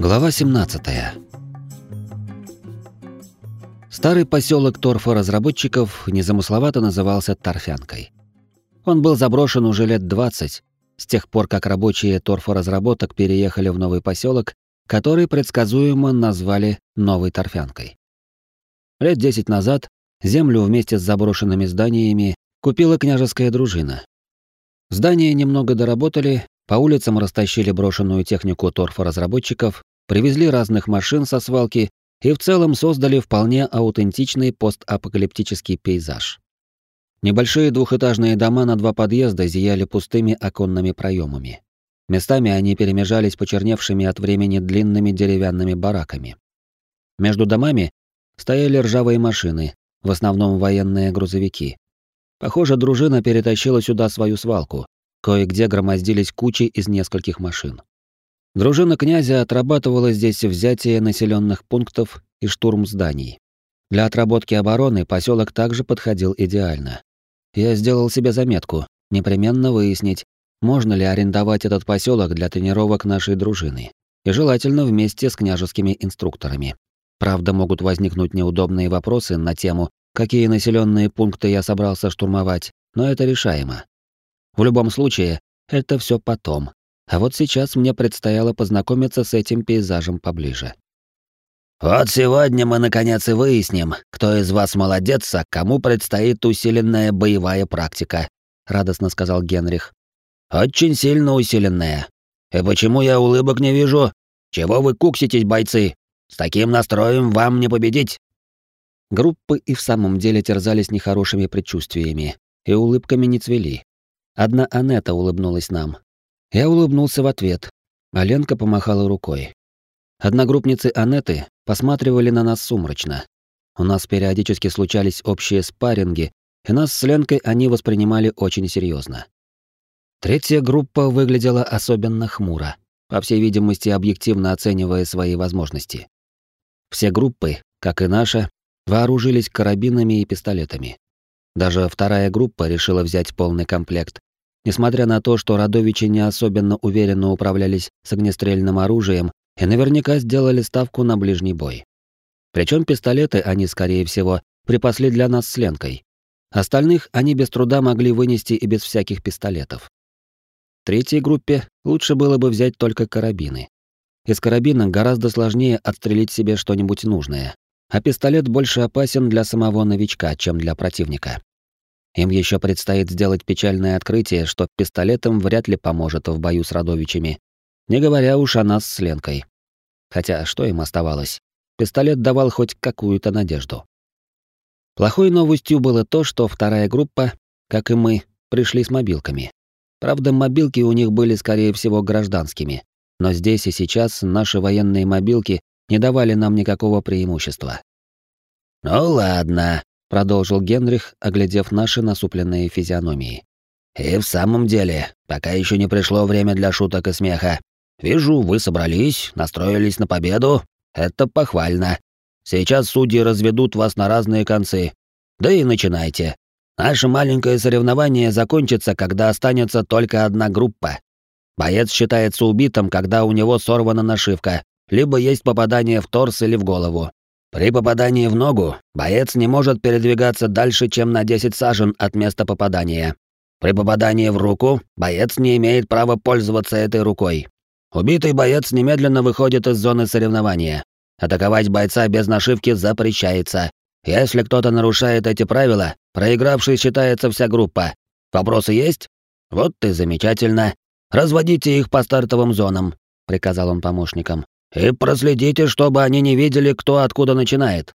Глава 17. Старый поселок торфоразработчиков незамысловато назывался Торфянкой. Он был заброшен уже лет 20, с тех пор, как рабочие торфоразработок переехали в новый поселок, который предсказуемо назвали Новой Торфянкой. Лет 10 назад землю вместе с заброшенными зданиями купила княжеская дружина. Здания немного доработали, по улицам растащили брошенную технику торфоразработчиков, привезли разных машин со свалки и в целом создали вполне аутентичный постапокалиптический пейзаж. Небольшие двухэтажные дома на два подъезда зияли пустыми оконными проемами. Местами они перемежались почерневшими от времени длинными деревянными бараками. Между домами стояли ржавые машины, в основном военные грузовики. Похоже, дружина перетащила сюда свою свалку. Кое-где громоздились кучи из нескольких машин. Дружина князя отрабатывала здесь взятие населенных пунктов и штурм зданий. Для отработки обороны поселок также подходил идеально. Я сделал себе заметку непременно выяснить, можно ли арендовать этот поселок для тренировок нашей дружины, и желательно вместе с княжескими инструкторами. Правда, могут возникнуть неудобные вопросы на тему, какие населенные пункты я собрался штурмовать, но это решаемо. В любом случае, это все потом, а вот сейчас мне предстояло познакомиться с этим пейзажем поближе. «Вот сегодня мы наконец и выясним, кто из вас молодец, а кому предстоит усиленная боевая практика», — радостно сказал Генрих. «Очень сильно усиленная. И почему я улыбок не вижу? Чего вы кукситесь, бойцы? С таким настроем вам не победить!» Группы и в самом деле терзались нехорошими предчувствиями, и улыбками не цвели. Одна Анетта улыбнулась нам, я улыбнулся в ответ, а помахала рукой. Одногруппницы Анеты посматривали на нас сумрачно. У нас периодически случались общие спарринги, и нас с Ленкой они воспринимали очень серьезно. Третья группа выглядела особенно хмуро, по всей видимости, объективно оценивая свои возможности. Все группы, как и наша, вооружились карабинами и пистолетами. Даже вторая группа решила взять полный комплект, Несмотря на то, что родовичи не особенно уверенно управлялись с огнестрельным оружием и наверняка сделали ставку на ближний бой. Причем пистолеты они, скорее всего, припасли для нас с Ленкой. Остальных они без труда могли вынести и без всяких пистолетов. Третьей группе лучше было бы взять только карабины. Из карабина гораздо сложнее отстрелить себе что-нибудь нужное, а пистолет больше опасен для самого новичка, чем для противника. Им еще предстоит сделать печальное открытие, что пистолетом вряд ли поможет в бою с Радовичами, не говоря уж о нас с Ленкой. Хотя что им оставалось? Пистолет давал хоть какую-то надежду. Плохой новостью было то, что вторая группа, как и мы, пришли с мобилками. Правда, мобилки у них были, скорее всего, гражданскими. Но здесь и сейчас наши военные мобилки не давали нам никакого преимущества. «Ну ладно», продолжил Генрих, оглядев наши насупленные физиономии. И в самом деле, пока еще не пришло время для шуток и смеха. Вижу, вы собрались, настроились на победу. Это похвально. Сейчас судьи разведут вас на разные концы. Да и начинайте. Наше маленькое соревнование закончится, когда останется только одна группа. Боец считается убитым, когда у него сорвана нашивка, либо есть попадание в торс или в голову. При попадании в ногу боец не может передвигаться дальше, чем на 10 сажен от места попадания. При попадании в руку боец не имеет права пользоваться этой рукой. Убитый боец немедленно выходит из зоны соревнования. Атаковать бойца без нашивки запрещается. Если кто-то нарушает эти правила, проигравшей считается вся группа. Вопросы есть? Вот ты замечательно. Разводите их по стартовым зонам, приказал он помощникам. И проследите, чтобы они не видели, кто откуда начинает.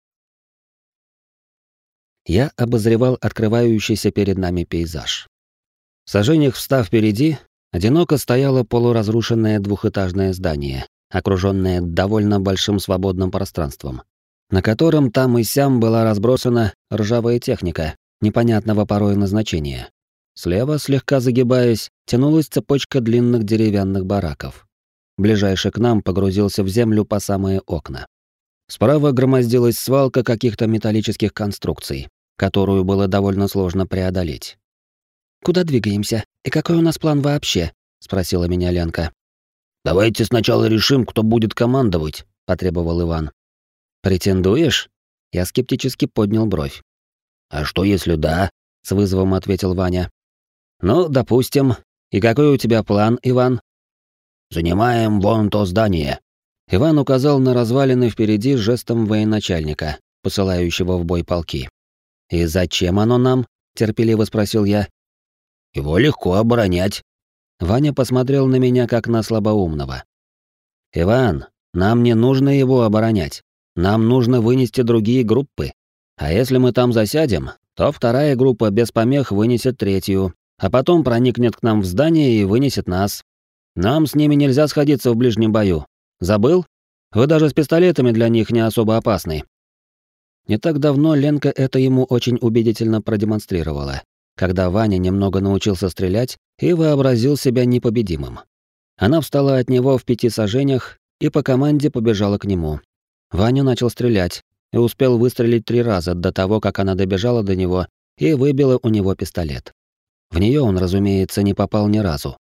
Я обозревал открывающийся перед нами пейзаж. В сажениях встав впереди, одиноко стояло полуразрушенное двухэтажное здание, окруженное довольно большим свободным пространством, на котором там и сям была разбросана ржавая техника, непонятного порой назначения. Слева, слегка загибаясь, тянулась цепочка длинных деревянных бараков. Ближайший к нам погрузился в землю по самые окна. Справа громоздилась свалка каких-то металлических конструкций, которую было довольно сложно преодолеть. «Куда двигаемся? И какой у нас план вообще?» — спросила меня Ленка. Давайте сначала решим, кто будет командовать, потребовал Иван. Претендуешь? Я скептически поднял бровь. А что если да? с вызовом ответил Ваня. Ну, допустим. И какой у тебя план, Иван? Занимаем вон то здание. Иван указал на развалины впереди жестом военачальника, посылающего в бой полки. И зачем оно нам? терпеливо спросил я. Его легко оборонять. Ваня посмотрел на меня как на слабоумного. Иван, нам не нужно его оборонять. Нам нужно вынести другие группы. А если мы там засядем, то вторая группа без помех вынесет третью, а потом проникнет к нам в здание и вынесет нас. Нам с ними нельзя сходиться в ближнем бою. Забыл? Вы даже с пистолетами для них не особо опасны. Не так давно Ленка это ему очень убедительно продемонстрировала, когда Ваня немного научился стрелять и вообразил себя непобедимым. Она встала от него в пяти сажениях и по команде побежала к нему. Ваня начал стрелять и успел выстрелить три раза до того, как она добежала до него и выбила у него пистолет. В нее он, разумеется, не попал ни разу.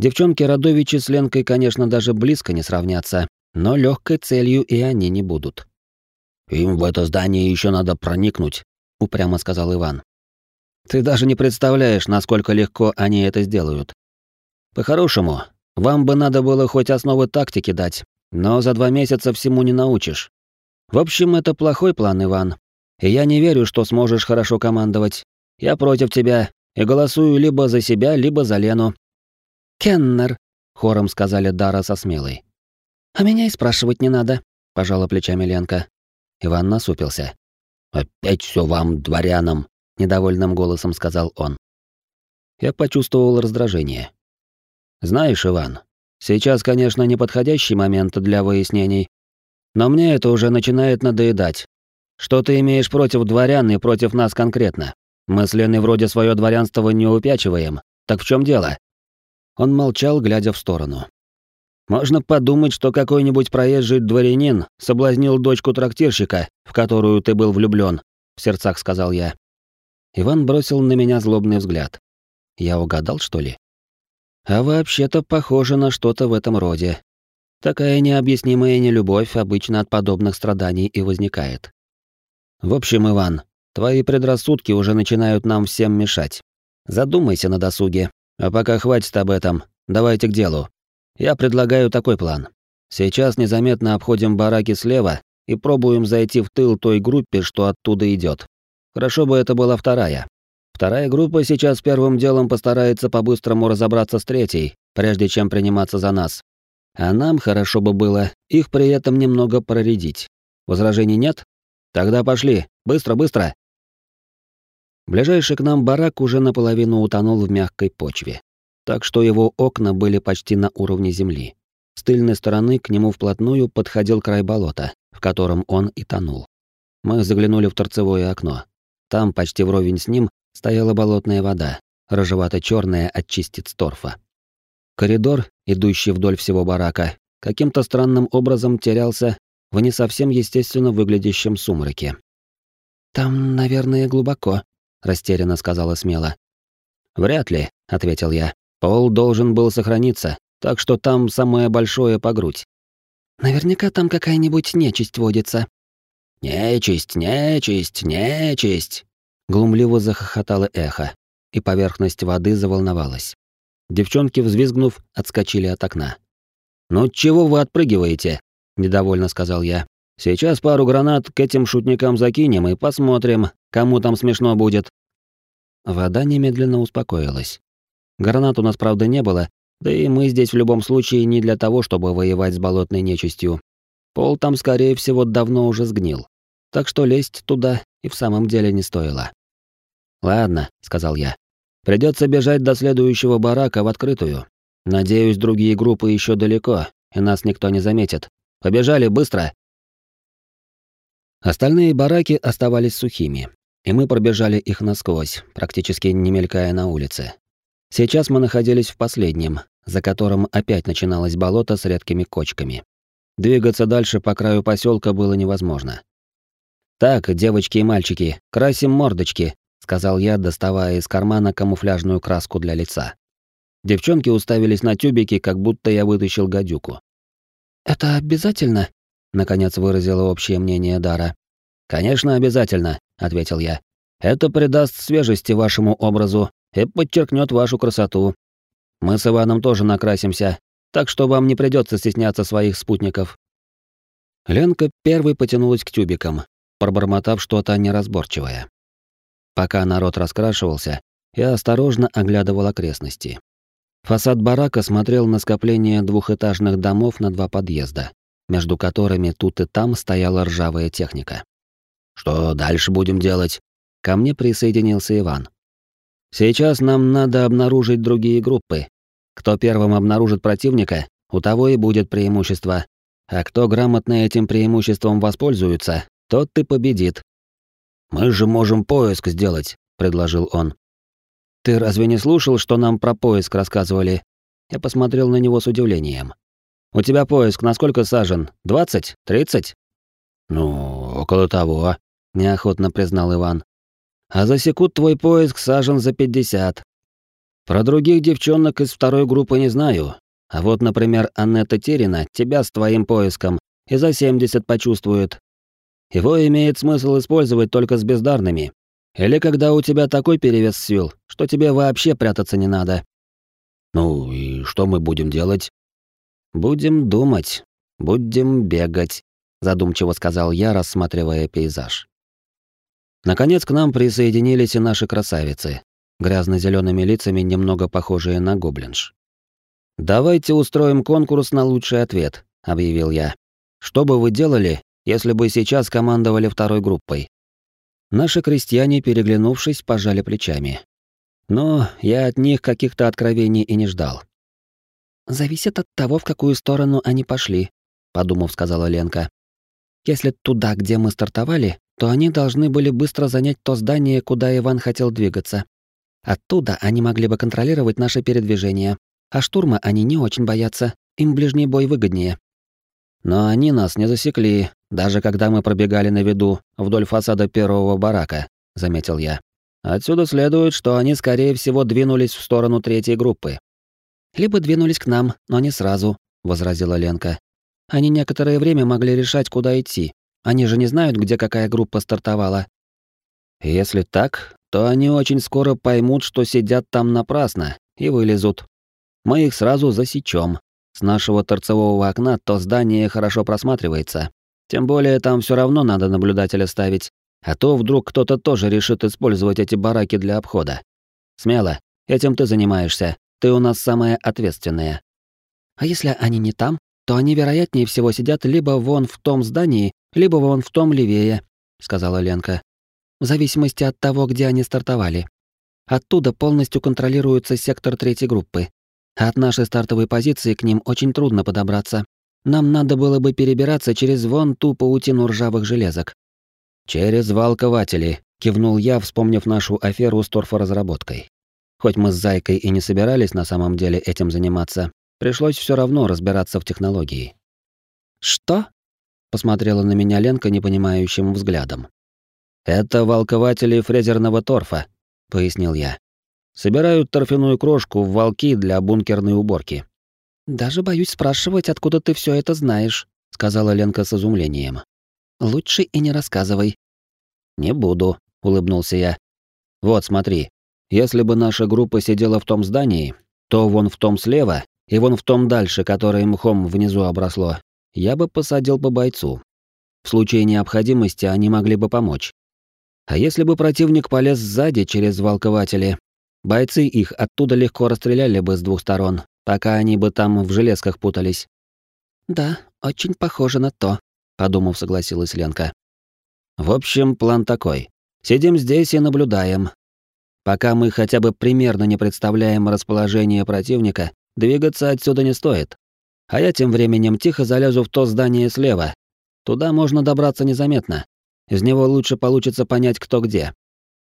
Девчонки Радовичи с Ленкой, конечно, даже близко не сравнятся, но легкой целью и они не будут. «Им в это здание еще надо проникнуть», — упрямо сказал Иван. «Ты даже не представляешь, насколько легко они это сделают. По-хорошему, вам бы надо было хоть основы тактики дать, но за два месяца всему не научишь. В общем, это плохой план, Иван. И я не верю, что сможешь хорошо командовать. Я против тебя и голосую либо за себя, либо за Лену». «Кеннер», — хором сказали Дара со смелой. «А меня и спрашивать не надо», — пожала плечами Ленка. Иван насупился. «Опять все вам, дворянам», — недовольным голосом сказал он. Я почувствовал раздражение. «Знаешь, Иван, сейчас, конечно, неподходящий момент для выяснений, но мне это уже начинает надоедать. Что ты имеешь против дворян и против нас конкретно? Мы с Леной вроде свое дворянство не упячиваем. Так в чем дело?» Он молчал, глядя в сторону. Можно подумать, что какой-нибудь проезжий дворянин соблазнил дочку трактирщика, в которую ты был влюблён, в сердцах сказал я. Иван бросил на меня злобный взгляд. Я угадал, что ли? А вообще-то похоже на что-то в этом роде. Такая необъяснимая нелюбовь обычно от подобных страданий и возникает. В общем, Иван, твои предрассудки уже начинают нам всем мешать. Задумайся на досуге. А пока хватит об этом. Давайте к делу. Я предлагаю такой план. Сейчас незаметно обходим бараки слева и пробуем зайти в тыл той группе, что оттуда идет. Хорошо бы это была вторая. Вторая группа сейчас первым делом постарается по-быстрому разобраться с третьей, прежде чем приниматься за нас. А нам хорошо бы было их при этом немного проредить. Возражений нет? Тогда пошли. Быстро, быстро. Ближайший к нам барак уже наполовину утонул в мягкой почве так что его окна были почти на уровне земли. С тыльной стороны к нему вплотную подходил край болота, в котором он и тонул. Мы заглянули в торцевое окно. Там, почти вровень с ним, стояла болотная вода, рыжевато черная от частиц торфа. Коридор, идущий вдоль всего барака, каким-то странным образом терялся в не совсем естественно выглядящем сумраке. «Там, наверное, глубоко», — растерянно сказала смело. «Вряд ли», — ответил я. Пол должен был сохраниться, так что там самое большое по грудь. Наверняка там какая-нибудь нечисть водится. Нечисть, нечисть, нечисть. Глумливо захохотало эхо, и поверхность воды заволновалась. Девчонки, взвизгнув, отскочили от окна. «Ну чего вы отпрыгиваете?» — недовольно сказал я. «Сейчас пару гранат к этим шутникам закинем и посмотрим, кому там смешно будет». Вода немедленно успокоилась. Гранат у нас, правда, не было, да и мы здесь в любом случае не для того, чтобы воевать с болотной нечистью. Пол там, скорее всего, давно уже сгнил. Так что лезть туда и в самом деле не стоило. «Ладно», — сказал я. Придется бежать до следующего барака в открытую. Надеюсь, другие группы еще далеко, и нас никто не заметит. Побежали быстро!» Остальные бараки оставались сухими, и мы пробежали их насквозь, практически не мелькая на улице. Сейчас мы находились в последнем, за которым опять начиналось болото с редкими кочками. Двигаться дальше по краю поселка было невозможно. «Так, девочки и мальчики, красим мордочки», — сказал я, доставая из кармана камуфляжную краску для лица. Девчонки уставились на тюбики, как будто я вытащил гадюку. «Это обязательно?» — наконец выразила общее мнение Дара. «Конечно, обязательно», — ответил я. «Это придаст свежести вашему образу и подчеркнет вашу красоту. Мы с Иваном тоже накрасимся, так что вам не придется стесняться своих спутников». Ленка первой потянулась к тюбикам, пробормотав что-то неразборчивое. Пока народ раскрашивался, я осторожно оглядывал окрестности. Фасад барака смотрел на скопление двухэтажных домов на два подъезда, между которыми тут и там стояла ржавая техника. «Что дальше будем делать?» Ко мне присоединился Иван. «Сейчас нам надо обнаружить другие группы. Кто первым обнаружит противника, у того и будет преимущество. А кто грамотно этим преимуществом воспользуется, тот и победит». «Мы же можем поиск сделать», — предложил он. «Ты разве не слушал, что нам про поиск рассказывали?» Я посмотрел на него с удивлением. «У тебя поиск на сколько сажен? Двадцать? Тридцать?» «Ну, около того», — неохотно признал Иван. «А засекут твой поиск сажен за пятьдесят. Про других девчонок из второй группы не знаю. А вот, например, Аннета Терина тебя с твоим поиском и за семьдесят почувствует. Его имеет смысл использовать только с бездарными. Или когда у тебя такой перевес сил, что тебе вообще прятаться не надо. Ну и что мы будем делать? Будем думать, будем бегать, задумчиво сказал я, рассматривая пейзаж. Наконец к нам присоединились и наши красавицы, грязно зелеными лицами, немного похожие на гоблинш. Давайте устроим конкурс на лучший ответ, объявил я. Что бы вы делали, если бы сейчас командовали второй группой? Наши крестьяне, переглянувшись, пожали плечами. Но я от них каких-то откровений и не ждал. «Зависит от того, в какую сторону они пошли», — подумав, сказала Ленка. «Если туда, где мы стартовали, то они должны были быстро занять то здание, куда Иван хотел двигаться. Оттуда они могли бы контролировать наше передвижение, а штурма они не очень боятся, им ближний бой выгоднее. Но они нас не засекли, даже когда мы пробегали на виду вдоль фасада первого барака, заметил я. Отсюда следует, что они скорее всего двинулись в сторону третьей группы. Либо двинулись к нам, но не сразу, возразила Ленка. Они некоторое время могли решать, куда идти. Они же не знают, где какая группа стартовала. Если так, то они очень скоро поймут, что сидят там напрасно, и вылезут. Мы их сразу засечем, с нашего торцевого окна то здание хорошо просматривается. Тем более там все равно надо наблюдателя ставить, а то вдруг кто-то тоже решит использовать эти бараки для обхода. Смело, этим ты занимаешься. Ты у нас самая ответственная. А если они не там, то они вероятнее всего сидят либо вон в том здании, либо вон в том левее, сказала Ленка. В зависимости от того, где они стартовали. Оттуда полностью контролируется сектор третьей группы. От нашей стартовой позиции к ним очень трудно подобраться. Нам надо было бы перебираться через вон ту паутину ржавых железок. Через валкователи, кивнул я, вспомнив нашу аферу с торфоразработкой. Хоть мы с Зайкой и не собирались на самом деле этим заниматься, пришлось все равно разбираться в технологии. Что? посмотрела на меня Ленка непонимающим взглядом. Это валкователи фрезерного торфа, пояснил я. Собирают торфяную крошку в волки для бункерной уборки. Даже боюсь спрашивать, откуда ты все это знаешь, сказала Ленка с изумлением. Лучше и не рассказывай. Не буду, улыбнулся я. Вот, смотри. Если бы наша группа сидела в том здании, то вон в том слева и вон в том дальше, которое мхом внизу обросло, я бы посадил по бойцу. В случае необходимости они могли бы помочь. А если бы противник полез сзади через волкователи, Бойцы их оттуда легко расстреляли бы с двух сторон, пока они бы там в железках путались. Да, очень похоже на то, подумав, согласилась Ленка. В общем, план такой. Сидим здесь и наблюдаем. Пока мы хотя бы примерно не представляем расположение противника, двигаться отсюда не стоит. А я тем временем тихо залезу в то здание слева. Туда можно добраться незаметно. Из него лучше получится понять, кто где.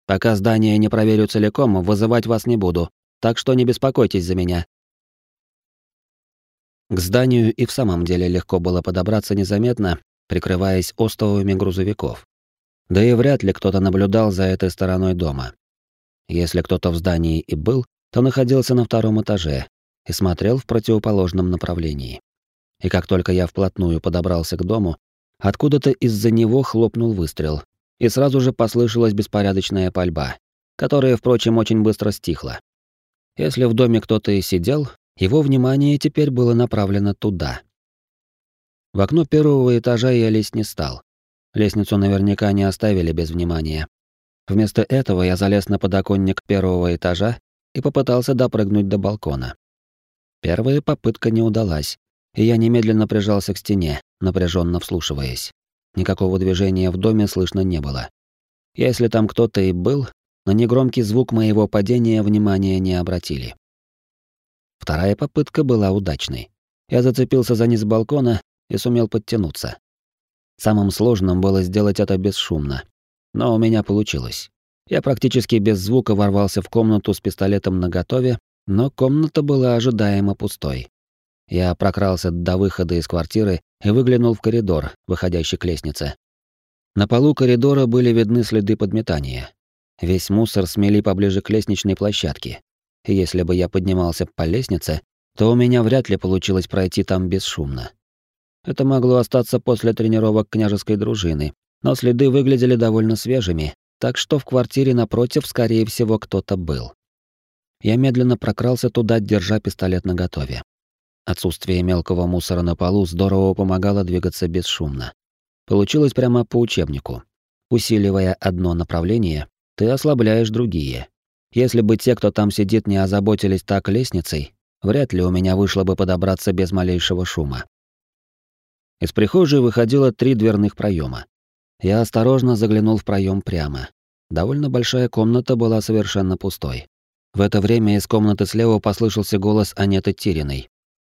Пока здание не проверю целиком, вызывать вас не буду, так что не беспокойтесь за меня. К зданию и в самом деле легко было подобраться незаметно, прикрываясь остовами грузовиков. Да и вряд ли кто-то наблюдал за этой стороной дома. Если кто-то в здании и был, то находился на втором этаже и смотрел в противоположном направлении. И как только я вплотную подобрался к дому, откуда-то из-за него хлопнул выстрел, и сразу же послышалась беспорядочная пальба, которая, впрочем, очень быстро стихла. Если в доме кто-то и сидел, его внимание теперь было направлено туда. В окно первого этажа я лезть не стал. Лестницу наверняка не оставили без внимания. Вместо этого я залез на подоконник первого этажа и попытался допрыгнуть до балкона. Первая попытка не удалась, и я немедленно прижался к стене, напряженно вслушиваясь. Никакого движения в доме слышно не было. Если там кто-то и был, на негромкий звук моего падения внимания не обратили. Вторая попытка была удачной. Я зацепился за низ балкона и сумел подтянуться. Самым сложным было сделать это бесшумно. Но у меня получилось. Я практически без звука ворвался в комнату с пистолетом наготове, но комната была ожидаемо пустой. Я прокрался до выхода из квартиры и выглянул в коридор, выходящий к лестнице. На полу коридора были видны следы подметания. Весь мусор смели поближе к лестничной площадке. Если бы я поднимался по лестнице, то у меня вряд ли получилось пройти там бесшумно. Это могло остаться после тренировок княжеской дружины, но следы выглядели довольно свежими, так что в квартире напротив, скорее всего, кто-то был. Я медленно прокрался туда, держа пистолет наготове. Отсутствие мелкого мусора на полу здорово помогало двигаться бесшумно. Получилось прямо по учебнику. Усиливая одно направление, ты ослабляешь другие. Если бы те, кто там сидит, не озаботились так лестницей, вряд ли у меня вышло бы подобраться без малейшего шума. Из прихожей выходило три дверных проема. Я осторожно заглянул в проем прямо. Довольно большая комната была совершенно пустой. В это время из комнаты слева послышался голос Анеты Тириной.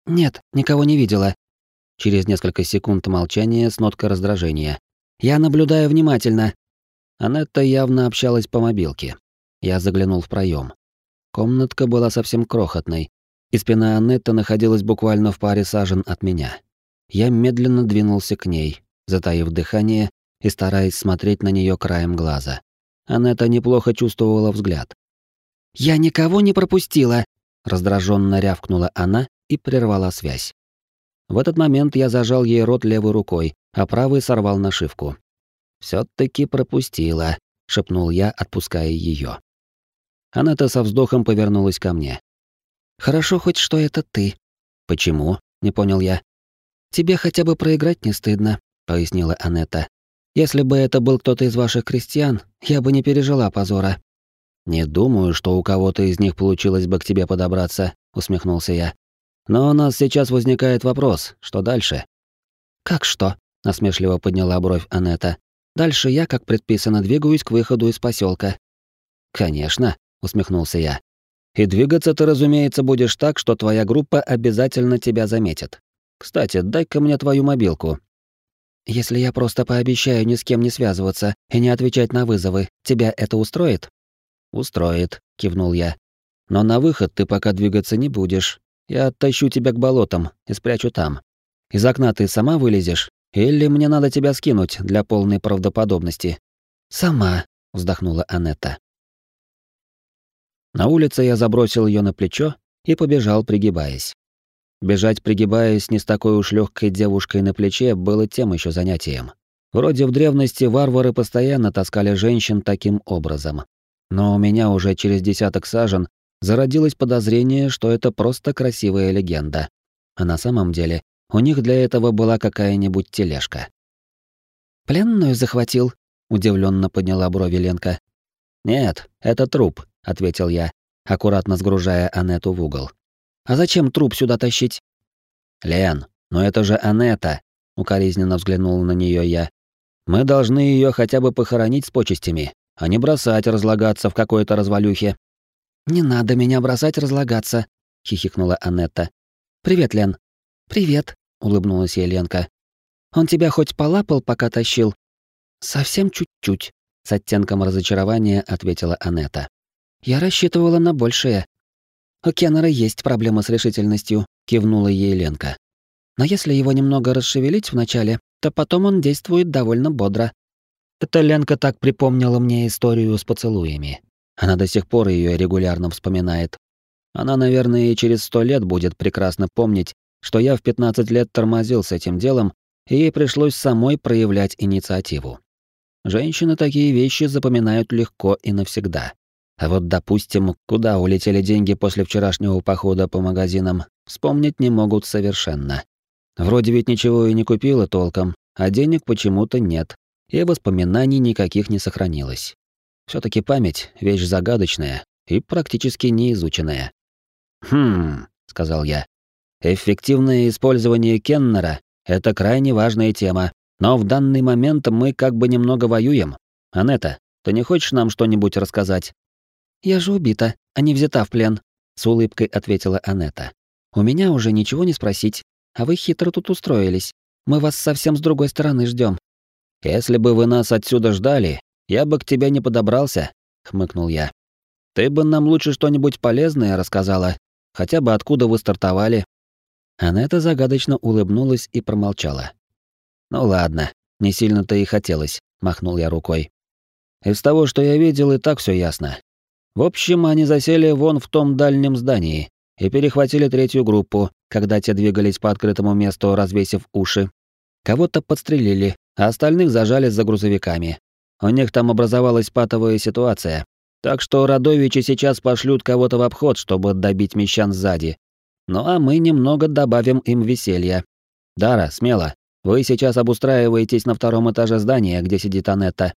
«Нет, никого не видела». Через несколько секунд молчания с ноткой раздражения. «Я наблюдаю внимательно». Анетта явно общалась по мобилке. Я заглянул в проем. Комнатка была совсем крохотной, и спина Анетты находилась буквально в паре сажен от меня. Я медленно двинулся к ней, затаив дыхание и стараясь смотреть на нее краем глаза. Анетта неплохо чувствовала взгляд. «Я никого не пропустила!» Раздраженно рявкнула она и прервала связь. В этот момент я зажал ей рот левой рукой, а правый сорвал нашивку. все таки пропустила», — шепнул я, отпуская ее. Анетта со вздохом повернулась ко мне. «Хорошо хоть, что это ты». «Почему?» — не понял я. «Тебе хотя бы проиграть не стыдно», — пояснила Анетта. «Если бы это был кто-то из ваших крестьян, я бы не пережила позора». «Не думаю, что у кого-то из них получилось бы к тебе подобраться», — усмехнулся я. «Но у нас сейчас возникает вопрос, что дальше?» «Как что?» — насмешливо подняла бровь Анетта. «Дальше я, как предписано, двигаюсь к выходу из поселка. «Конечно», — усмехнулся я. «И двигаться ты, разумеется, будешь так, что твоя группа обязательно тебя заметит. Кстати, дай-ка мне твою мобилку». «Если я просто пообещаю ни с кем не связываться и не отвечать на вызовы, тебя это устроит?» «Устроит», — кивнул я. «Но на выход ты пока двигаться не будешь. Я оттащу тебя к болотам и спрячу там. Из окна ты сама вылезешь? Или мне надо тебя скинуть для полной правдоподобности?» «Сама», — вздохнула Анетта. На улице я забросил ее на плечо и побежал, пригибаясь. Бежать, пригибаясь не с такой уж легкой девушкой на плече, было тем еще занятием. Вроде в древности варвары постоянно таскали женщин таким образом, но у меня уже через десяток сажен зародилось подозрение, что это просто красивая легенда. А на самом деле у них для этого была какая-нибудь тележка. «Пленную захватил?» — удивленно подняла брови Ленка. «Нет, это труп», — ответил я, аккуратно сгружая Анету в угол. «А зачем труп сюда тащить?» «Лен, но это же Анета», — укоризненно взглянул на нее я. «Мы должны ее хотя бы похоронить с почестями, а не бросать разлагаться в какой-то развалюхе. Не надо меня бросать разлагаться, хихикнула Анетта. Привет, Лен. Привет, улыбнулась ей Ленка. Он тебя хоть полапал, пока тащил? Совсем чуть-чуть, с оттенком разочарования ответила Анетта. Я рассчитывала на большее. У Кеннера есть проблема с решительностью, кивнула ей Ленка. Но если его немного расшевелить вначале, то потом он действует довольно бодро. Эта Ленка так припомнила мне историю с поцелуями. Она до сих пор ее регулярно вспоминает. Она, наверное, и через сто лет будет прекрасно помнить, что я в 15 лет тормозил с этим делом, и ей пришлось самой проявлять инициативу. Женщины такие вещи запоминают легко и навсегда. А вот, допустим, куда улетели деньги после вчерашнего похода по магазинам, вспомнить не могут совершенно. Вроде ведь ничего и не купила толком, а денег почему-то нет, и воспоминаний никаких не сохранилось. все таки память — вещь загадочная и практически неизученная. «Хм», — сказал я. «Эффективное использование Кеннера — это крайне важная тема, но в данный момент мы как бы немного воюем. Анетта, ты не хочешь нам что-нибудь рассказать?» «Я же убита, а не взята в плен», — с улыбкой ответила Анетта. «У меня уже ничего не спросить, а вы хитро тут устроились. Мы вас совсем с другой стороны ждем. «Если бы вы нас отсюда ждали, я бы к тебе не подобрался», — хмыкнул я. «Ты бы нам лучше что-нибудь полезное рассказала, хотя бы откуда вы стартовали». Анетта загадочно улыбнулась и промолчала. «Ну ладно, не сильно-то и хотелось», — махнул я рукой. «Из того, что я видел, и так все ясно. В общем, они засели вон в том дальнем здании и перехватили третью группу, когда те двигались по открытому месту, развесив уши. Кого-то подстрелили, а остальных зажали за грузовиками. У них там образовалась патовая ситуация. Так что Радовичи сейчас пошлют кого-то в обход, чтобы добить мещан сзади. Ну а мы немного добавим им веселья. Дара, смело. Вы сейчас обустраиваетесь на втором этаже здания, где сидит Анетта.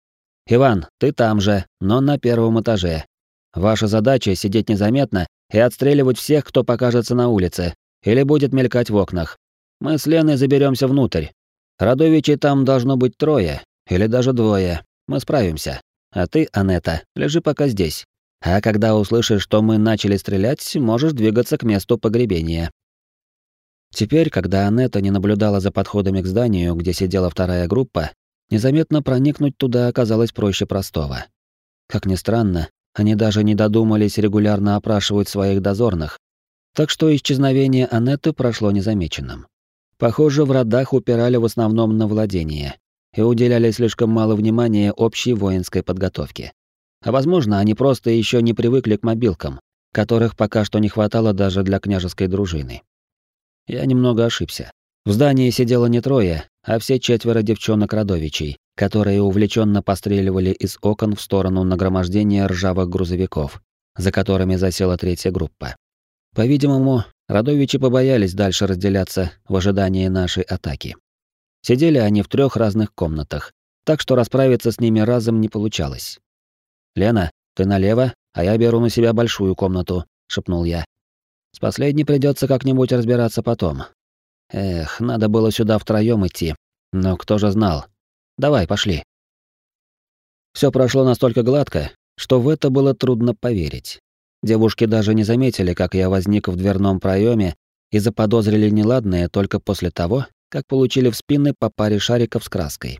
Иван, ты там же, но на первом этаже. Ваша задача — сидеть незаметно и отстреливать всех, кто покажется на улице, или будет мелькать в окнах. Мы с Леной заберемся внутрь. Радовичей там должно быть трое, или даже двое. Мы справимся. А ты, Анетта, лежи пока здесь. А когда услышишь, что мы начали стрелять, можешь двигаться к месту погребения. Теперь, когда Анетта не наблюдала за подходами к зданию, где сидела вторая группа, незаметно проникнуть туда оказалось проще простого. Как ни странно, они даже не додумались регулярно опрашивать своих дозорных, так что исчезновение Анетты прошло незамеченным. Похоже, в родах упирали в основном на владение и уделяли слишком мало внимания общей воинской подготовке. А возможно, они просто еще не привыкли к мобилкам, которых пока что не хватало даже для княжеской дружины. Я немного ошибся. В здании сидело не трое, а все четверо девчонок-родовичей, которые увлеченно постреливали из окон в сторону нагромождения ржавых грузовиков, за которыми засела третья группа. По-видимому, Радовичи побоялись дальше разделяться в ожидании нашей атаки. Сидели они в трех разных комнатах, так что расправиться с ними разом не получалось. «Лена, ты налево, а я беру на себя большую комнату», — шепнул я. «С последней придется как-нибудь разбираться потом. Эх, надо было сюда втроем идти, но кто же знал. Давай, пошли». Все прошло настолько гладко, что в это было трудно поверить. Девушки даже не заметили, как я возник в дверном проеме и заподозрили неладное только после того, как получили в спины по паре шариков с краской.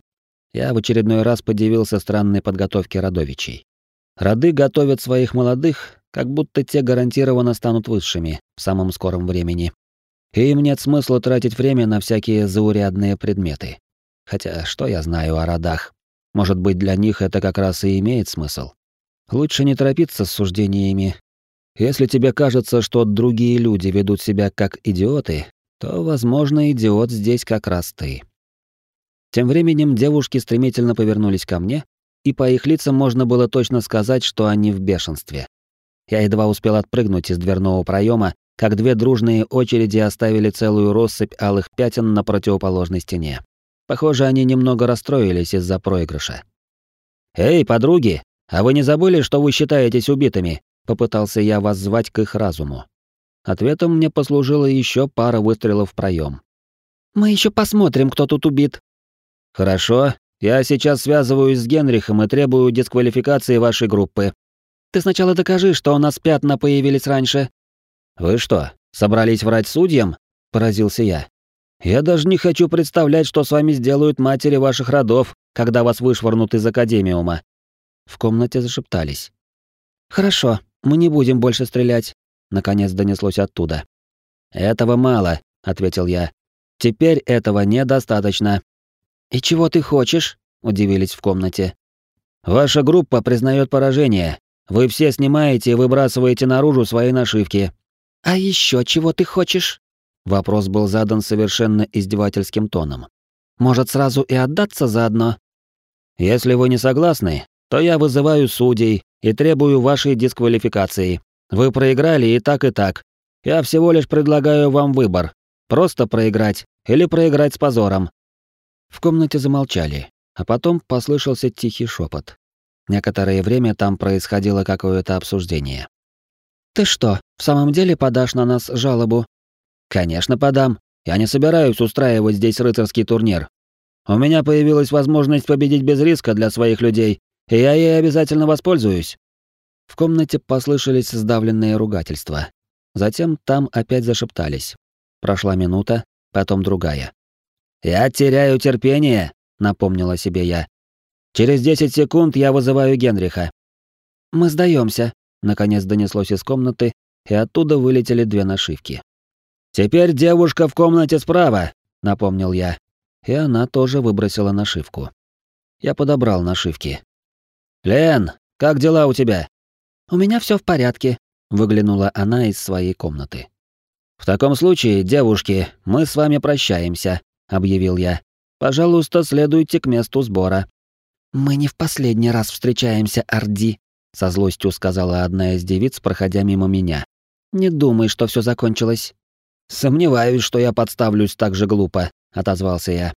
Я в очередной раз подивился странной подготовке родовичей. Роды готовят своих молодых, как будто те гарантированно станут высшими в самом скором времени. И им нет смысла тратить время на всякие заурядные предметы. Хотя, что я знаю о родах? Может быть, для них это как раз и имеет смысл. Лучше не торопиться с суждениями если тебе кажется, что другие люди ведут себя как идиоты, то, возможно, идиот здесь как раз ты. Тем временем девушки стремительно повернулись ко мне, и по их лицам можно было точно сказать, что они в бешенстве. Я едва успел отпрыгнуть из дверного проема, как две дружные очереди оставили целую россыпь алых пятен на противоположной стене. Похоже, они немного расстроились из-за проигрыша. «Эй, подруги, а вы не забыли, что вы считаетесь убитыми?» попытался я воззвать к их разуму. Ответом мне послужила еще пара выстрелов в проем. «Мы еще посмотрим, кто тут убит». «Хорошо. Я сейчас связываюсь с Генрихом и требую дисквалификации вашей группы». «Ты сначала докажи, что у нас пятна появились раньше». «Вы что, собрались врать судьям?» — поразился я. «Я даже не хочу представлять, что с вами сделают матери ваших родов, когда вас вышвырнут из Академиума». В комнате зашептались. «Хорошо, мы не будем больше стрелять», — наконец донеслось оттуда. «Этого мало», — ответил я. «Теперь этого недостаточно». «И чего ты хочешь?» — удивились в комнате. «Ваша группа признает поражение. Вы все снимаете и выбрасываете наружу свои нашивки. «А еще чего ты хочешь?» Вопрос был задан совершенно издевательским тоном. «Может, сразу и отдаться заодно?» «Если вы не согласны, то я вызываю судей и требую вашей дисквалификации. Вы проиграли и так, и так. Я всего лишь предлагаю вам выбор. Просто проиграть или проиграть с позором». В комнате замолчали, а потом послышался тихий шепот. Некоторое время там происходило какое-то обсуждение. «Ты что, в самом деле подашь на нас жалобу?» «Конечно подам. Я не собираюсь устраивать здесь рыцарский турнир. У меня появилась возможность победить без риска для своих людей, и я ей обязательно воспользуюсь». В комнате послышались сдавленные ругательства. Затем там опять зашептались. Прошла минута, потом другая. «Я теряю терпение», — напомнила себе я. «Через 10 секунд я вызываю Генриха». «Мы сдаемся, наконец донеслось из комнаты, и оттуда вылетели две нашивки. «Теперь девушка в комнате справа», — напомнил я. И она тоже выбросила нашивку. Я подобрал нашивки. «Лен, как дела у тебя?» «У меня все в порядке», — выглянула она из своей комнаты. «В таком случае, девушки, мы с вами прощаемся», — объявил я. «Пожалуйста, следуйте к месту сбора». «Мы не в последний раз встречаемся, Орди», — со злостью сказала одна из девиц, проходя мимо меня. «Не думай, что все закончилось». «Сомневаюсь, что я подставлюсь так же глупо», — отозвался я.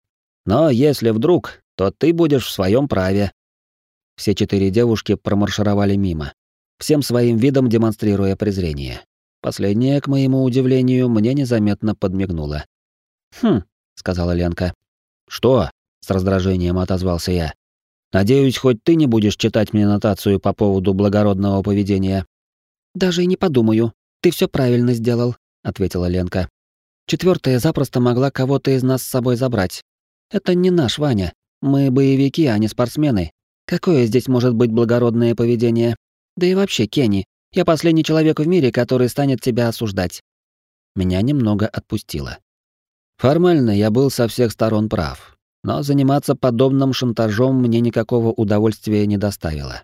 «Но если вдруг, то ты будешь в своем праве». Все четыре девушки промаршировали мимо, всем своим видом демонстрируя презрение. Последняя, к моему удивлению, мне незаметно подмигнула. «Хм», — сказала Ленка. «Что?» — с раздражением отозвался я. Надеюсь, хоть ты не будешь читать мне нотацию по поводу благородного поведения. Даже и не подумаю. Ты все правильно сделал, ответила Ленка. Четвертая запросто могла кого-то из нас с собой забрать. Это не наш Ваня. Мы боевики, а не спортсмены. Какое здесь может быть благородное поведение? Да и вообще, Кенни, я последний человек в мире, который станет тебя осуждать. Меня немного отпустило. Формально я был со всех сторон прав но заниматься подобным шантажом мне никакого удовольствия не доставило.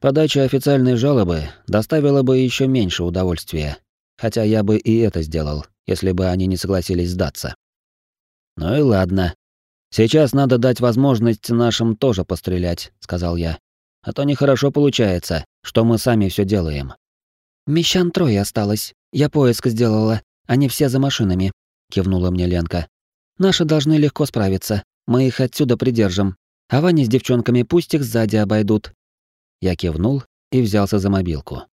Подача официальной жалобы доставила бы еще меньше удовольствия, хотя я бы и это сделал, если бы они не согласились сдаться. Ну и ладно. Сейчас надо дать возможность нашим тоже пострелять, сказал я. А то нехорошо получается, что мы сами все делаем. Мещан трое осталось. Я поиск сделала. Они все за машинами, кивнула мне Ленка. Наши должны легко справиться. Мы их отсюда придержим. А Ваня с девчонками пусть их сзади обойдут. Я кивнул и взялся за мобилку.